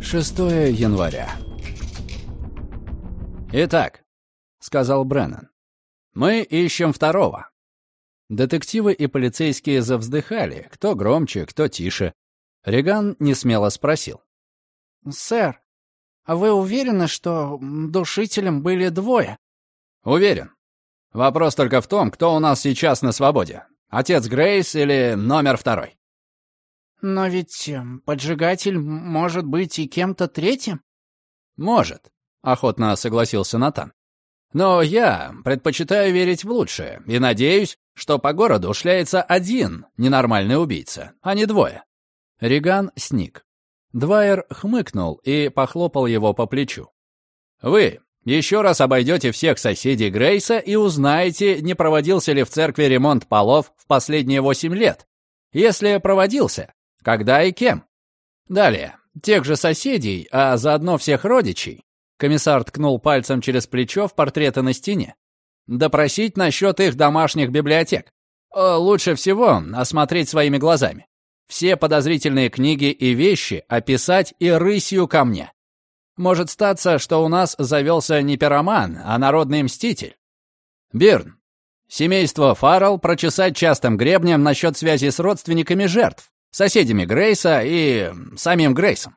6 января. «Итак», — сказал Бреннан, — «мы ищем второго». Детективы и полицейские завздыхали, кто громче, кто тише. Реган несмело спросил. «Сэр, а вы уверены, что душителем были двое?» «Уверен. Вопрос только в том, кто у нас сейчас на свободе. Отец Грейс или номер второй?» «Но ведь эм, поджигатель может быть и кем-то третьим?» «Может», — охотно согласился Натан. «Но я предпочитаю верить в лучшее и надеюсь, что по городу шляется один ненормальный убийца, а не двое». Риган сник. Двайер хмыкнул и похлопал его по плечу. «Вы еще раз обойдете всех соседей Грейса и узнаете, не проводился ли в церкви ремонт полов в последние восемь лет. Если проводился, когда и кем. Далее, тех же соседей, а заодно всех родичей, комиссар ткнул пальцем через плечо в портреты на стене, допросить насчет их домашних библиотек. Лучше всего осмотреть своими глазами. Все подозрительные книги и вещи описать и рысью ко мне. Может статься, что у нас завелся не пироман, а народный мститель. Бирн, семейство Фаррелл прочесать частым гребнем насчет связи с родственниками жертв соседями Грейса и самим Грейсом.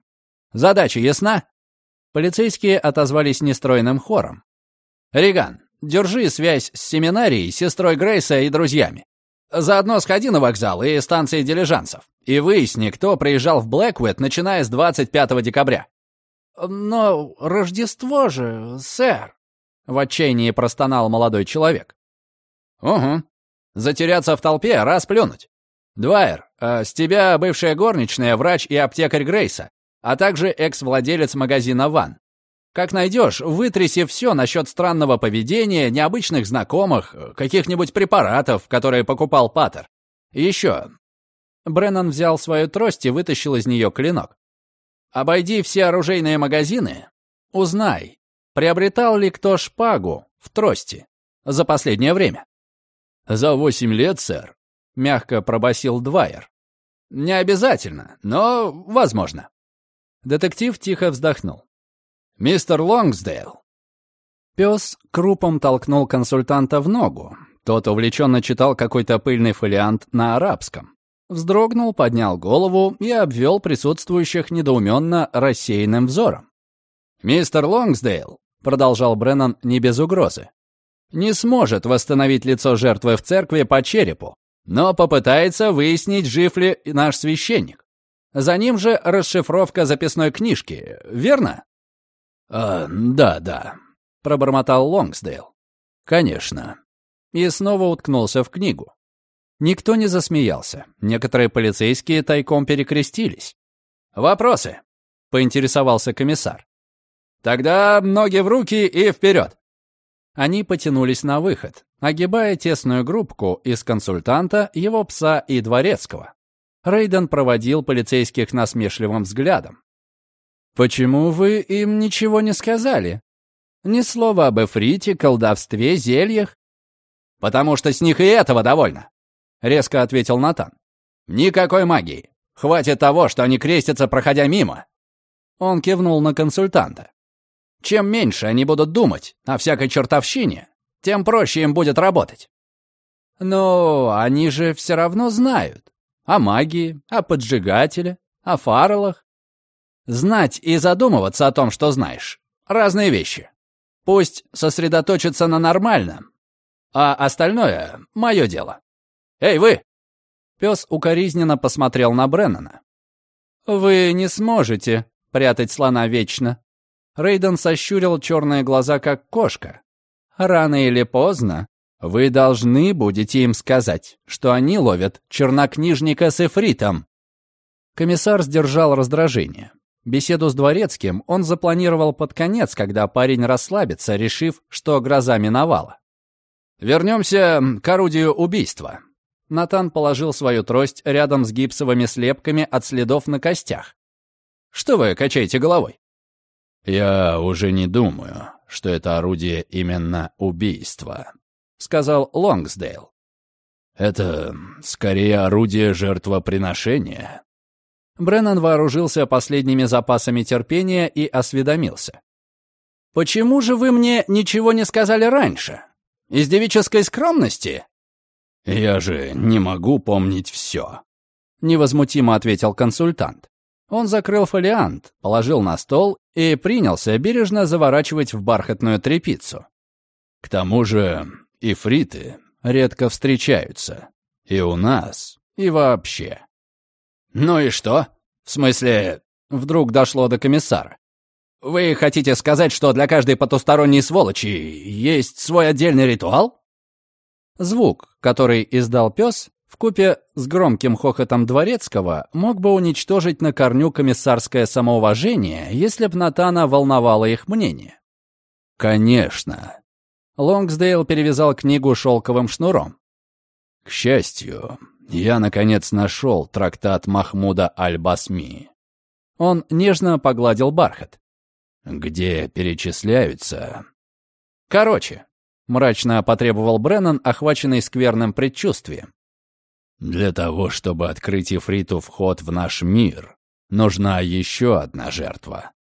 Задача ясна?» Полицейские отозвались нестройным хором. «Риган, держи связь с семинарией, сестрой Грейса и друзьями. Заодно сходи на вокзал и станции дилижансов и выясни, кто приезжал в Блэквуд, начиная с 25 декабря». «Но Рождество же, сэр!» — в отчаянии простонал молодой человек. «Угу. Затеряться в толпе, расплюнуть. Двайер, э, с тебя бывшая горничная, врач и аптекарь Грейса, а также экс-владелец магазина «Ван». Как найдешь, вытряси все насчет странного поведения, необычных знакомых, каких-нибудь препаратов, которые покупал Паттер. Еще. Бреннан взял свою трость и вытащил из нее клинок. Обойди все оружейные магазины, узнай, приобретал ли кто шпагу в трости за последнее время. За восемь лет, сэр, мягко пробасил Двайер. «Не обязательно, но возможно». Детектив тихо вздохнул. «Мистер Лонгсдейл». Пес крупом толкнул консультанта в ногу. Тот увлеченно читал какой-то пыльный фолиант на арабском. Вздрогнул, поднял голову и обвел присутствующих недоуменно рассеянным взором. «Мистер Лонгсдейл», — продолжал Бреннан не без угрозы, «не сможет восстановить лицо жертвы в церкви по черепу, но попытается выяснить, жив ли наш священник. За ним же расшифровка записной книжки, верно? «А, да, да», — пробормотал Лонгсдейл. «Конечно». И снова уткнулся в книгу. Никто не засмеялся. Некоторые полицейские тайком перекрестились. «Вопросы?» — поинтересовался комиссар. «Тогда ноги в руки и вперед!» Они потянулись на выход, огибая тесную группку из консультанта, его пса и дворецкого. Рейден проводил полицейских насмешливым взглядом. «Почему вы им ничего не сказали? Ни слова об эфрите, колдовстве, зельях?» «Потому что с них и этого довольно», — резко ответил Натан. «Никакой магии. Хватит того, что они крестятся, проходя мимо». Он кивнул на консультанта. Чем меньше они будут думать о всякой чертовщине, тем проще им будет работать. Но они же все равно знают о магии, о поджигателе, о фарелах. Знать и задумываться о том, что знаешь — разные вещи. Пусть сосредоточатся на нормальном, а остальное — мое дело. Эй, вы!» Пес укоризненно посмотрел на Бреннана. «Вы не сможете прятать слона вечно», Рейден сощурил черные глаза, как кошка. «Рано или поздно вы должны будете им сказать, что они ловят чернокнижника с эфритом». Комиссар сдержал раздражение. Беседу с Дворецким он запланировал под конец, когда парень расслабится, решив, что гроза миновала. «Вернемся к орудию убийства». Натан положил свою трость рядом с гипсовыми слепками от следов на костях. «Что вы качаете головой?» «Я уже не думаю, что это орудие именно убийства», — сказал Лонгсдейл. «Это скорее орудие жертвоприношения». Бреннан вооружился последними запасами терпения и осведомился. «Почему же вы мне ничего не сказали раньше? Из девической скромности?» «Я же не могу помнить все», — невозмутимо ответил консультант. Он закрыл фолиант, положил на стол и принялся бережно заворачивать в бархатную тряпицу. «К тому же ифриты редко встречаются. И у нас, и вообще». «Ну и что? В смысле...» Вдруг дошло до комиссара. «Вы хотите сказать, что для каждой потусторонней сволочи есть свой отдельный ритуал?» Звук, который издал пес, вкупе с громким хохотом Дворецкого, мог бы уничтожить на корню комиссарское самоуважение, если б Натана волновало их мнение. «Конечно». Лонгсдейл перевязал книгу шелковым шнуром. «К счастью, я, наконец, нашел трактат Махмуда Аль-Басми». Он нежно погладил бархат где перечисляются... Короче, мрачно потребовал Бреннан, охваченный скверным предчувствием. Для того, чтобы открыть Ифриту вход в наш мир, нужна еще одна жертва.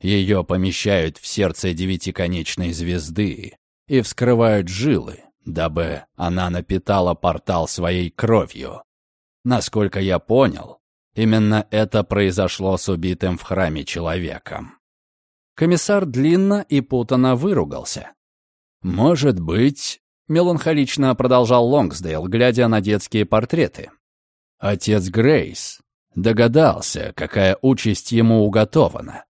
Ее помещают в сердце девятиконечной звезды и вскрывают жилы, дабы она напитала портал своей кровью. Насколько я понял, именно это произошло с убитым в храме человеком. Комиссар длинно и путанно выругался. «Может быть...» — меланхолично продолжал Лонгсдейл, глядя на детские портреты. «Отец Грейс догадался, какая участь ему уготована.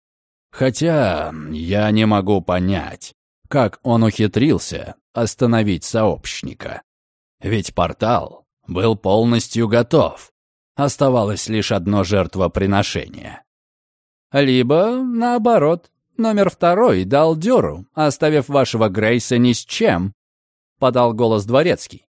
Хотя я не могу понять, как он ухитрился остановить сообщника. Ведь портал был полностью готов. Оставалось лишь одно жертвоприношение. Либо, наоборот, Номер второй дал дёру, оставив вашего Грейса ни с чем», — подал голос дворецкий.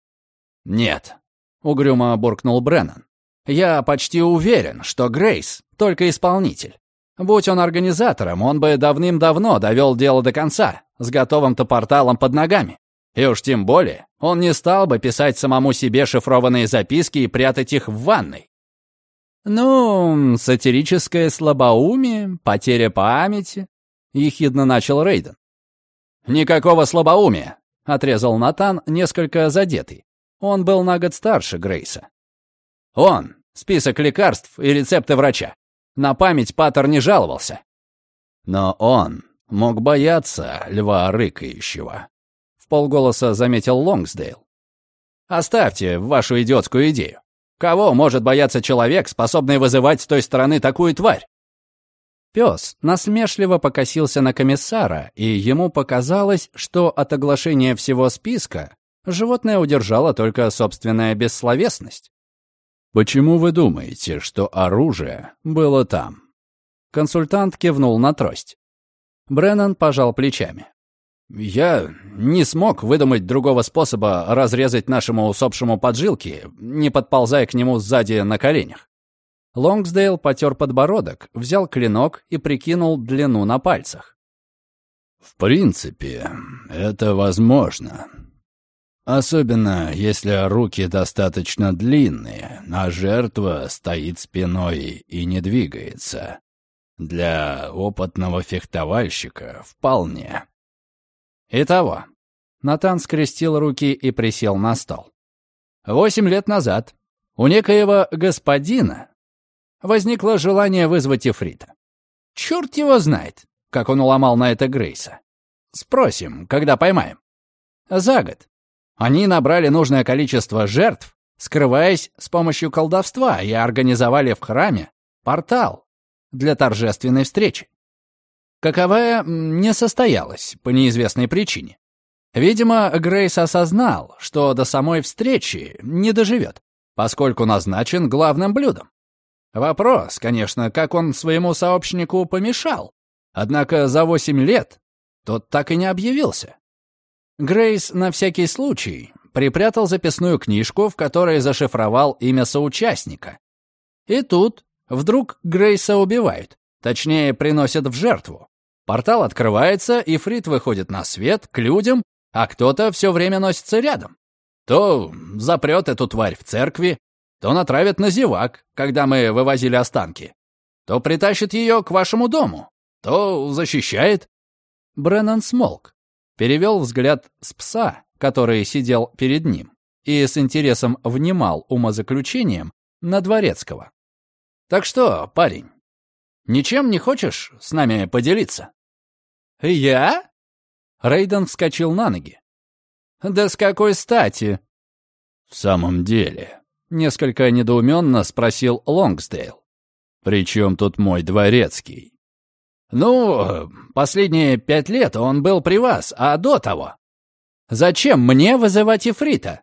«Нет», — угрюмо буркнул Бреннан. «Я почти уверен, что Грейс — только исполнитель. Будь он организатором, он бы давным-давно довел дело до конца, с готовым-то порталом под ногами. И уж тем более, он не стал бы писать самому себе шифрованные записки и прятать их в ванной. Ну, сатирическое слабоумие, потеря памяти, — ехидно начал Рейден. «Никакого слабоумия», — отрезал Натан, несколько задетый. Он был на год старше Грейса. «Он, список лекарств и рецепты врача. На память Паттер не жаловался». «Но он мог бояться льва рыкающего», — в полголоса заметил Лонгсдейл. «Оставьте вашу идиотскую идею. Кого может бояться человек, способный вызывать с той стороны такую тварь? Пес насмешливо покосился на комиссара, и ему показалось, что от оглашения всего списка животное удержало только собственная бессловесность. «Почему вы думаете, что оружие было там?» Консультант кивнул на трость. Бреннан пожал плечами. «Я не смог выдумать другого способа разрезать нашему усопшему поджилки, не подползая к нему сзади на коленях. Лонгсдейл потер подбородок, взял клинок и прикинул длину на пальцах. «В принципе, это возможно. Особенно, если руки достаточно длинные, а жертва стоит спиной и не двигается. Для опытного фехтовальщика вполне». «Итого». Натан скрестил руки и присел на стол. «Восемь лет назад у некоего господина возникло желание вызвать Ефрита. Черт его знает, как он уломал на это Грейса. Спросим, когда поймаем. За год. Они набрали нужное количество жертв, скрываясь с помощью колдовства, и организовали в храме портал для торжественной встречи. Каковая не состоялась по неизвестной причине. Видимо, Грейс осознал, что до самой встречи не доживет, поскольку назначен главным блюдом. Вопрос, конечно, как он своему сообщнику помешал. Однако за восемь лет тот так и не объявился. Грейс на всякий случай припрятал записную книжку, в которой зашифровал имя соучастника. И тут вдруг Грейса убивают, точнее, приносят в жертву. Портал открывается, и Фрид выходит на свет, к людям, а кто-то все время носится рядом. То запрет эту тварь в церкви, то натравят на зевак, когда мы вывозили останки. то притащит ее к вашему дому, то защищает». Бреннан смолк, перевел взгляд с пса, который сидел перед ним, и с интересом внимал умозаключением на Дворецкого. «Так что, парень, ничем не хочешь с нами поделиться?» «Я?» Рейден вскочил на ноги. «Да с какой стати?» «В самом деле», — несколько недоуменно спросил Лонгсдейл. «При чем тут мой дворецкий?» «Ну, последние пять лет он был при вас, а до того...» «Зачем мне вызывать Ифрита?»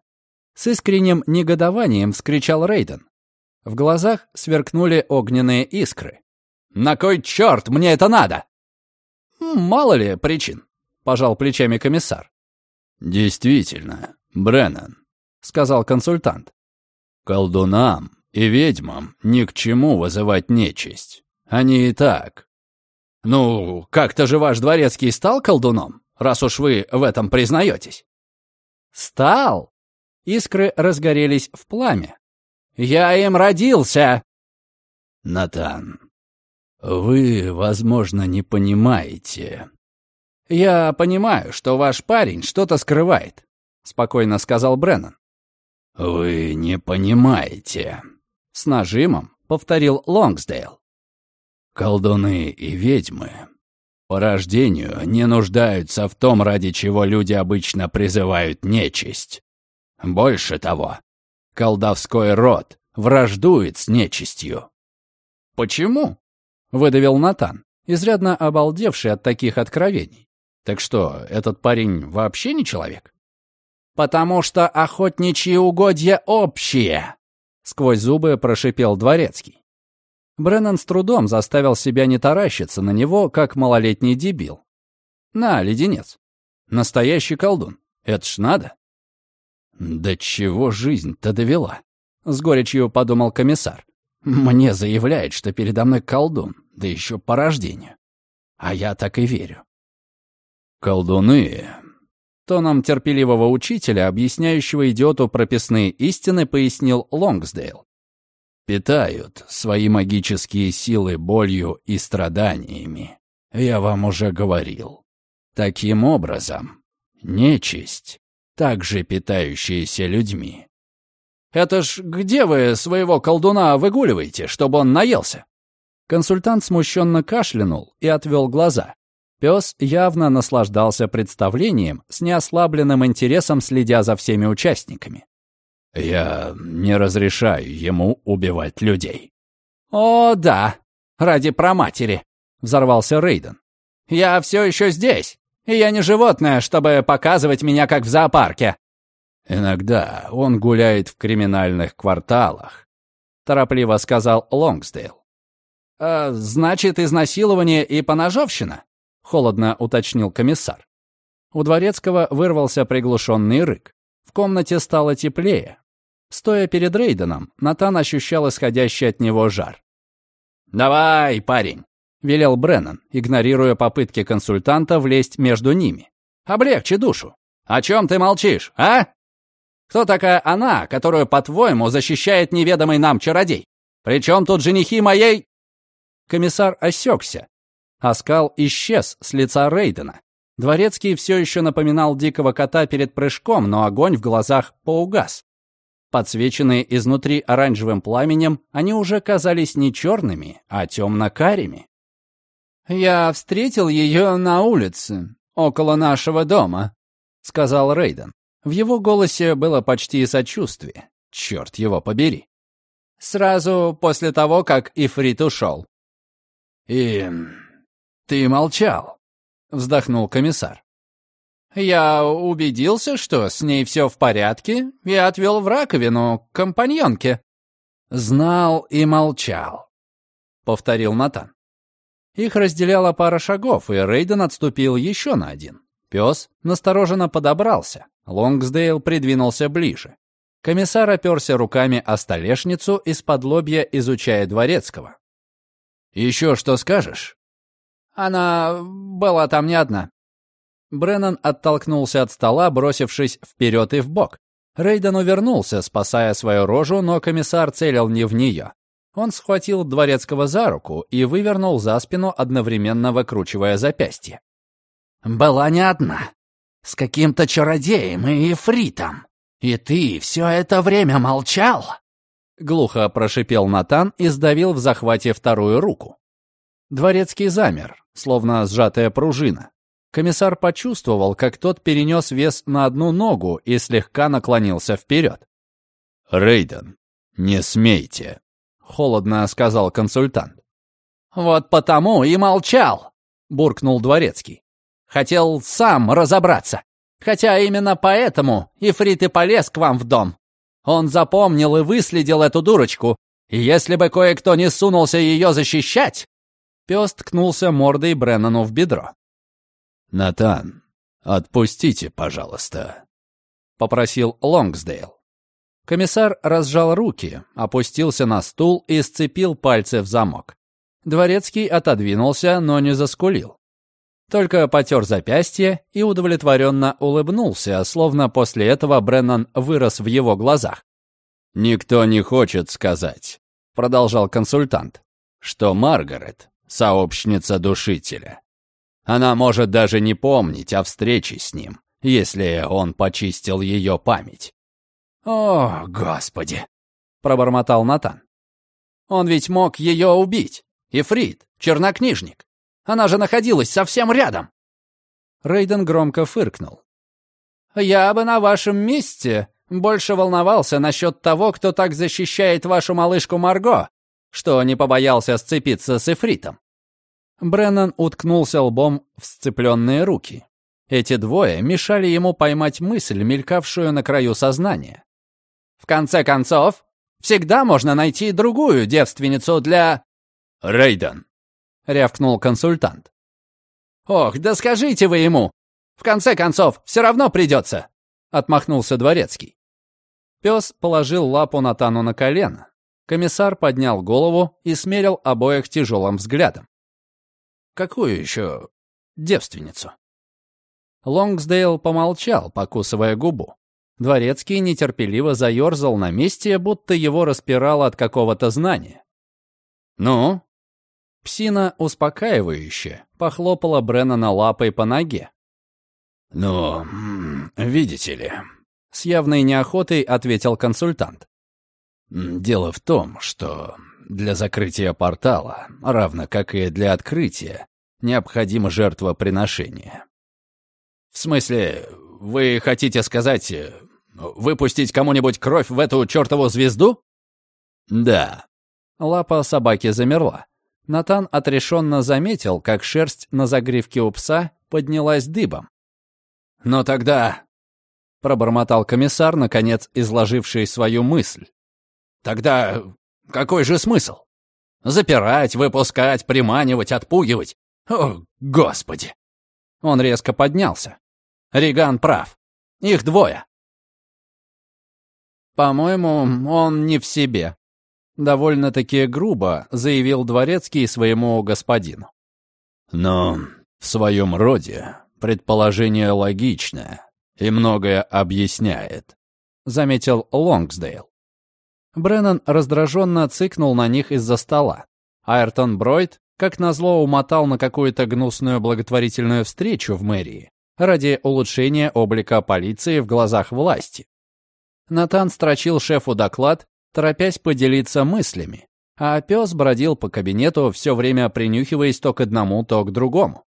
С искренним негодованием вскричал Рейден. В глазах сверкнули огненные искры. «На кой черт мне это надо?» «Мало ли причин», — пожал плечами комиссар. «Действительно, Бреннан», — сказал консультант. «Колдунам и ведьмам ни к чему вызывать нечисть. Они и так». «Ну, как-то же ваш дворецкий стал колдуном, раз уж вы в этом признаетесь?» «Стал?» Искры разгорелись в пламя. «Я им родился!» «Натан, вы, возможно, не понимаете». «Я понимаю, что ваш парень что-то скрывает», — спокойно сказал Бреннан. «Вы не понимаете», — с нажимом повторил Лонгсдейл. «Колдуны и ведьмы по рождению не нуждаются в том, ради чего люди обычно призывают нечисть. Больше того, колдовской род враждует с нечистью». «Почему?» — выдавил Натан, изрядно обалдевший от таких откровений. «Так что, этот парень вообще не человек?» «Потому что охотничьи угодья общие!» — сквозь зубы прошипел Дворецкий. Бреннан с трудом заставил себя не таращиться на него, как малолетний дебил. «На, леденец. Настоящий колдун. Это ж надо!» «Да чего жизнь-то довела?» — с горечью подумал комиссар. Мне заявляет, что передо мной колдун, да еще по рождению. А я так и верю. Колдуны, тоном терпеливого учителя, объясняющего идиоту прописные истины, пояснил Лонгсдейл. Питают свои магические силы болью и страданиями. Я вам уже говорил. Таким образом, нечисть, также питающаяся людьми, это ж где вы своего колдуна выгуливаете, чтобы он наелся?» Консультант смущенно кашлянул и отвел глаза. Пес явно наслаждался представлением, с неослабленным интересом следя за всеми участниками. «Я не разрешаю ему убивать людей». «О, да, ради проматери», — взорвался Рейден. «Я все еще здесь, и я не животное, чтобы показывать меня как в зоопарке. «Иногда он гуляет в криминальных кварталах», — торопливо сказал Лонгсдейл. «А, «Значит, изнасилование и поножовщина?» — холодно уточнил комиссар. У Дворецкого вырвался приглушенный рык. В комнате стало теплее. Стоя перед Рейденом, Натан ощущал исходящий от него жар. «Давай, парень!» — велел Бреннан, игнорируя попытки консультанта влезть между ними. «Облегчи душу. О чем ты молчишь, а?» Кто такая она, которую, по-твоему, защищает неведомый нам чародей? Причем тут женихи моей...» Комиссар осекся. Оскал исчез с лица Рейдена. Дворецкий все еще напоминал дикого кота перед прыжком, но огонь в глазах поугас. Подсвеченные изнутри оранжевым пламенем, они уже казались не черными, а темно-карими. «Я встретил ее на улице, около нашего дома», — сказал Рейден. В его голосе было почти сочувствие. Черт его побери. Сразу после того, как Ифрит ушел. «И ты молчал», — вздохнул комиссар. «Я убедился, что с ней все в порядке, и отвел в раковину к компаньонке». «Знал и молчал», — повторил Натан. Их разделяла пара шагов, и Рейден отступил еще на один. Пес настороженно подобрался. Лонгсдейл придвинулся ближе. Комиссар оперся руками о столешницу из-под лобья, изучая Дворецкого. «Еще что скажешь?» «Она была там не одна». Бреннан оттолкнулся от стола, бросившись вперед и вбок. Рейден увернулся, спасая свою рожу, но комиссар целил не в нее. Он схватил дворецкого за руку и вывернул за спину, одновременно выкручивая запястье. «Была не одна. С каким-то чародеем и эфритом. И ты все это время молчал?» Глухо прошипел Натан и сдавил в захвате вторую руку. Дворецкий замер, словно сжатая пружина. Комиссар почувствовал, как тот перенес вес на одну ногу и слегка наклонился вперед. «Рейден, не смейте», — холодно сказал консультант. «Вот потому и молчал», — буркнул Дворецкий. «Хотел сам разобраться. Хотя именно поэтому Ифрит и полез к вам в дом. Он запомнил и выследил эту дурочку, и если бы кое-кто не сунулся ее защищать...» Пес ткнулся мордой Бреннану в бедро. «Натан, отпустите, пожалуйста», — попросил Лонгсдейл. Комиссар разжал руки, опустился на стул и сцепил пальцы в замок. Дворецкий отодвинулся, но не заскулил. Только потер запястье и удовлетворенно улыбнулся, словно после этого Бреннан вырос в его глазах. «Никто не хочет сказать», — продолжал консультант, «что Маргарет — сообщница душителя. Она может даже не помнить о встрече с ним, если он почистил ее память. «О, Господи!» — пробормотал Натан. «Он ведь мог ее убить. Ифрит, чернокнижник. Она же находилась совсем рядом». Рейден громко фыркнул. «Я бы на вашем месте больше волновался насчет того, кто так защищает вашу малышку Марго, что не побоялся сцепиться с Ифритом. Бреннан уткнулся лбом в сцепленные руки. Эти двое мешали ему поймать мысль, мелькавшую на краю сознания. «В конце концов, всегда можно найти другую девственницу для...» «Рейден!» — рявкнул консультант. «Ох, да скажите вы ему! В конце концов, все равно придется!» — отмахнулся дворецкий. Пес положил лапу Натану на колено. Комиссар поднял голову и смерил обоих тяжелым взглядом. Какую еще девственницу? Лонгсдейл помолчал, покусывая губу. Дворецкий нетерпеливо заерзал на месте, будто его распирало от какого-то знания. «Ну?» Псина успокаивающе похлопала Бреннана лапой по ноге. «Ну, видите ли...» С явной неохотой ответил консультант. «Дело в том, что для закрытия портала, равно как и для открытия, необходимо жертвоприношение. В смысле, вы хотите сказать, выпустить кому-нибудь кровь в эту чертову звезду? Да. Лапа собаки замерла. Натан отрешенно заметил, как шерсть на загривке у пса поднялась дыбом. «Но тогда...» — пробормотал комиссар, наконец изложивший свою мысль. «Тогда какой же смысл? Запирать, выпускать, приманивать, отпугивать. О, господи!» Он резко поднялся. Риган прав. Их двое. «По-моему, он не в себе», — довольно-таки грубо заявил Дворецкий своему господину. «Но в своем роде предположение логичное и многое объясняет», — заметил Лонгсдейл. Бреннан раздраженно цыкнул на них из-за стола. Айртон Бройд, как назло, умотал на какую-то гнусную благотворительную встречу в мэрии ради улучшения облика полиции в глазах власти. Натан строчил шефу доклад, торопясь поделиться мыслями, а пес бродил по кабинету, все время принюхиваясь то к одному, то к другому.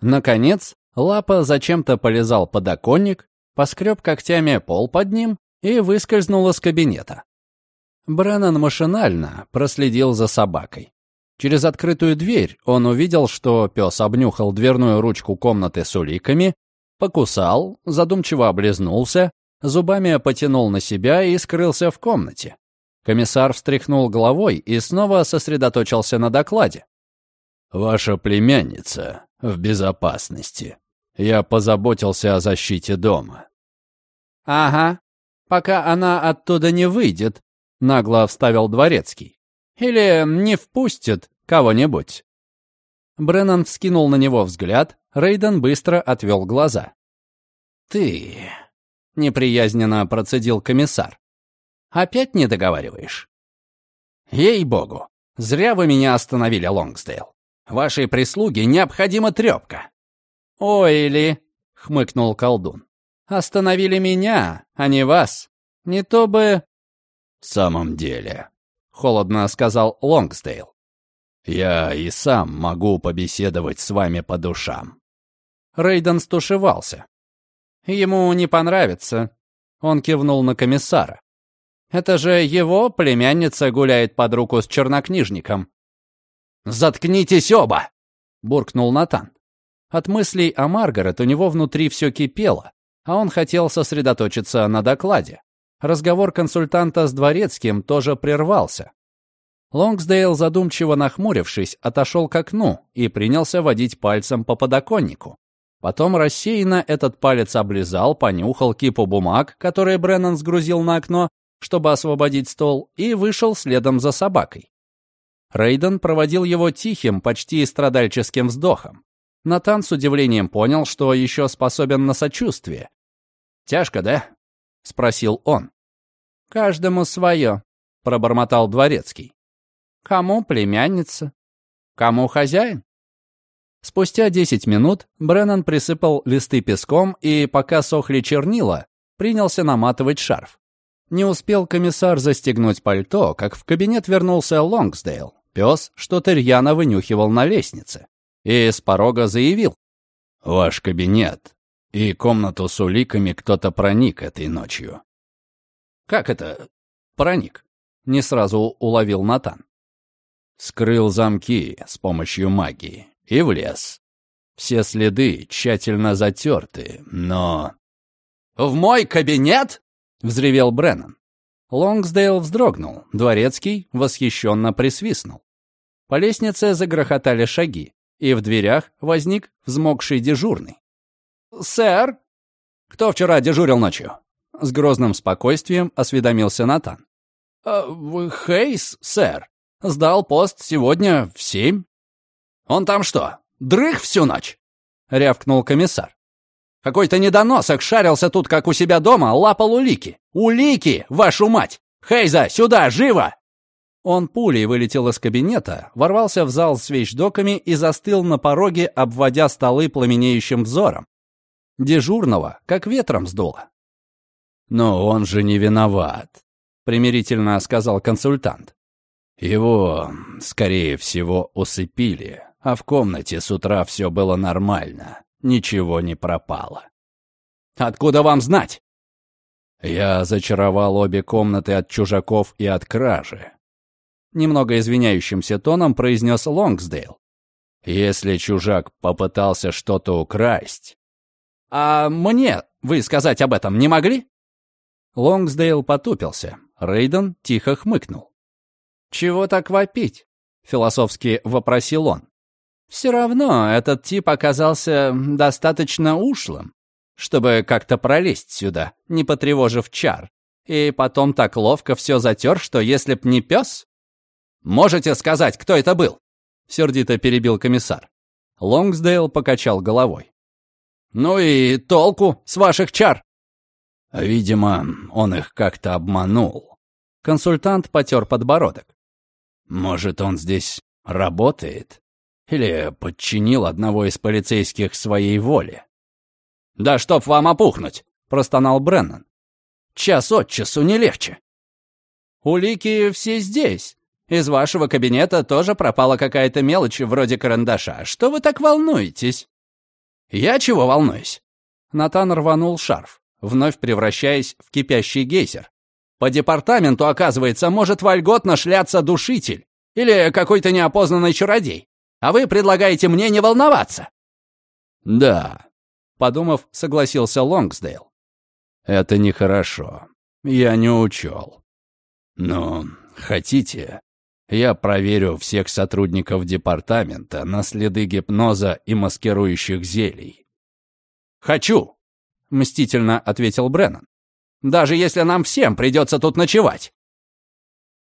Наконец, Лапа зачем-то полезал подоконник, поскреб когтями пол под ним и выскользнул из кабинета. Бреннан машинально проследил за собакой. Через открытую дверь он увидел, что пес обнюхал дверную ручку комнаты с уликами, покусал, задумчиво облизнулся, зубами потянул на себя и скрылся в комнате. Комиссар встряхнул головой и снова сосредоточился на докладе. «Ваша племянница в безопасности. Я позаботился о защите дома». «Ага, пока она оттуда не выйдет, — нагло вставил Дворецкий. «Или не впустит кого-нибудь». Бреннан вскинул на него взгляд, Рейден быстро отвел глаза. «Ты...» — неприязненно процедил комиссар. «Опять не договариваешь?» Ей-богу, зря вы меня остановили, Лонгсдейл. Вашей прислуге необходима трёпка. «Ой, ли!» — хмыкнул колдун. «Остановили меня, а не вас. Не то бы...» «В самом деле», — холодно сказал Лонгсдейл. «Я и сам могу побеседовать с вами по душам». Рейден стушевался. «Ему не понравится». Он кивнул на комиссара. «Это же его племянница гуляет под руку с чернокнижником». «Заткнитесь оба!» — буркнул Натан. От мыслей о Маргарет у него внутри все кипело, а он хотел сосредоточиться на докладе. Разговор консультанта с дворецким тоже прервался. Лонгсдейл, задумчиво нахмурившись, отошел к окну и принялся водить пальцем по подоконнику. Потом рассеянно этот палец облизал, понюхал кипу бумаг, которые Бреннан сгрузил на окно, чтобы освободить стол, и вышел следом за собакой. Рейден проводил его тихим, почти страдальческим вздохом. Натан с удивлением понял, что еще способен на сочувствие. «Тяжко, да?» — спросил он. «Каждому свое», — пробормотал дворецкий. «Кому племянница? Кому хозяин?» Спустя десять минут Бреннан присыпал листы песком и, пока сохли чернила, принялся наматывать шарф. Не успел комиссар застегнуть пальто, как в кабинет вернулся Лонгсдейл. Пес что-то рьяно вынюхивал на лестнице и с порога заявил. «Ваш кабинет и комнату с уликами кто-то проник этой ночью». «Как это проник?» — не сразу уловил Натан. Скрыл замки с помощью магии и влез. Все следы тщательно затерты, но... «В мой кабинет?» — взревел Бреннан. Лонгсдейл вздрогнул, дворецкий восхищенно присвистнул. По лестнице загрохотали шаги и в дверях возник взмокший дежурный. «Сэр!» «Кто вчера дежурил ночью?» С грозным спокойствием осведомился Натан. «Э, «Хейс, сэр. Сдал пост сегодня в семь». «Он там что, дрых всю ночь?» — рявкнул комиссар. «Какой-то недоносок шарился тут, как у себя дома, лапал улики. Улики, вашу мать! Хейза, сюда, живо!» Он пулей вылетел из кабинета, ворвался в зал с вещдоками и застыл на пороге, обводя столы пламенеющим взором. Дежурного как ветром сдуло. «Но он же не виноват», — примирительно сказал консультант. «Его, скорее всего, усыпили, а в комнате с утра все было нормально, ничего не пропало». «Откуда вам знать?» «Я зачаровал обе комнаты от чужаков и от кражи немного извиняющимся тоном произнес Лонгсдейл. «Если чужак попытался что-то украсть...» «А мне вы сказать об этом не могли?» Лонгсдейл потупился. Рейден тихо хмыкнул. «Чего так вопить?» — философски вопросил он. «Все равно этот тип оказался достаточно ушлым, чтобы как-то пролезть сюда, не потревожив чар. И потом так ловко все затер, что если б не пес, Можете сказать, кто это был?» Сердито перебил комиссар. Лонгсдейл покачал головой. «Ну и толку с ваших чар?» «Видимо, он их как-то обманул». Консультант потер подбородок. «Может, он здесь работает? Или подчинил одного из полицейских своей воле?» «Да чтоб вам опухнуть!» — простонал Бреннан. «Час от часу не легче». «Улики все здесь», из вашего кабинета тоже пропала какая-то мелочь вроде карандаша. Что вы так волнуетесь?» «Я чего волнуюсь?» Натан рванул шарф, вновь превращаясь в кипящий гейзер. «По департаменту, оказывается, может вольготно шляться душитель или какой-то неопознанный чародей. А вы предлагаете мне не волноваться?» «Да», — подумав, согласился Лонгсдейл. «Это нехорошо. Я не учел. Но хотите, я проверю всех сотрудников департамента на следы гипноза и маскирующих зелий. «Хочу!» — мстительно ответил Бреннан. «Даже если нам всем придется тут ночевать!»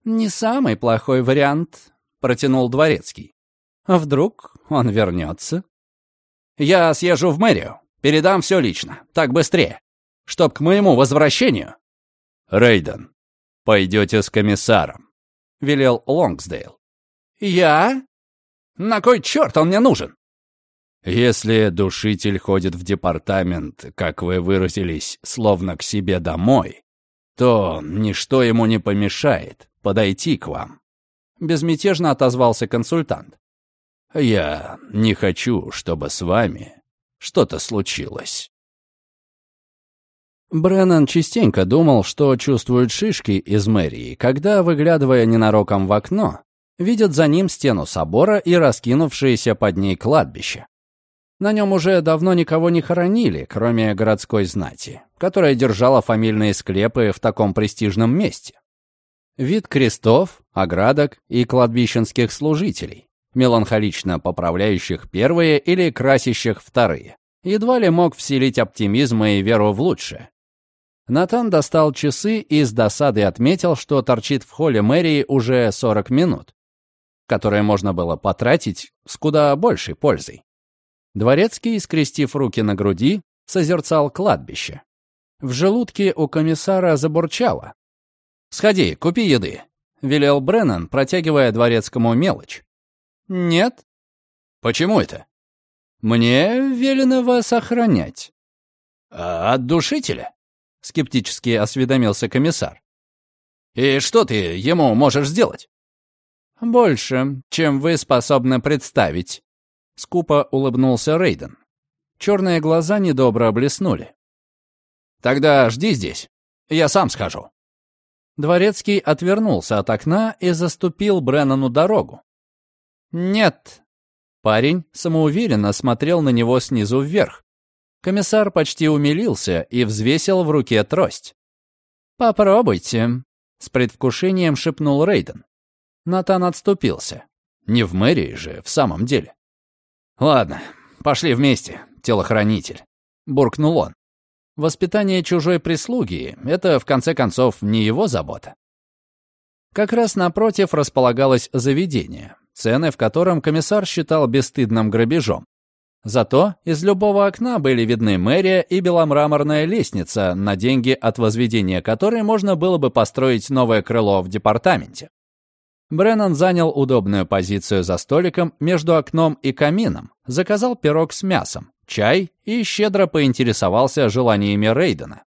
«Не самый плохой вариант», — протянул Дворецкий. «А вдруг он вернется?» «Я съезжу в мэрию, передам все лично, так быстрее, чтоб к моему возвращению...» «Рейден, пойдете с комиссаром», велел Лонгсдейл. «Я? На кой черт он мне нужен?» «Если душитель ходит в департамент, как вы выразились, словно к себе домой, то ничто ему не помешает подойти к вам», — безмятежно отозвался консультант. «Я не хочу, чтобы с вами что-то случилось». Бреннан частенько думал, что чувствует шишки из мэрии, когда, выглядывая ненароком в окно, видит за ним стену собора и раскинувшееся под ней кладбище. На нем уже давно никого не хоронили, кроме городской знати, которая держала фамильные склепы в таком престижном месте. Вид крестов, оградок и кладбищенских служителей, меланхолично поправляющих первые или красящих вторые, едва ли мог вселить оптимизм и веру в лучшее. Натан достал часы и с досадой отметил, что торчит в холле мэрии уже 40 минут, которые можно было потратить с куда большей пользой. Дворецкий, скрестив руки на груди, созерцал кладбище. В желудке у комиссара забурчало. «Сходи, купи еды», — велел Бреннан, протягивая дворецкому мелочь. «Нет». «Почему это?» «Мне велено вас охранять». «А «От душителя?» — скептически осведомился комиссар. «И что ты ему можешь сделать?» «Больше, чем вы способны представить», Скупо улыбнулся Рейден. Черные глаза недобро блеснули. «Тогда жди здесь. Я сам схожу». Дворецкий отвернулся от окна и заступил Бреннану дорогу. «Нет». Парень самоуверенно смотрел на него снизу вверх. Комиссар почти умилился и взвесил в руке трость. «Попробуйте», — с предвкушением шепнул Рейден. Натан отступился. Не в мэрии же, в самом деле. «Ладно, пошли вместе, телохранитель», — буркнул он. «Воспитание чужой прислуги — это, в конце концов, не его забота». Как раз напротив располагалось заведение, цены в котором комиссар считал бесстыдным грабежом. Зато из любого окна были видны мэрия и беломраморная лестница, на деньги от возведения которой можно было бы построить новое крыло в департаменте. Бреннан занял удобную позицию за столиком между окном и камином, заказал пирог с мясом, чай и щедро поинтересовался желаниями Рейдена.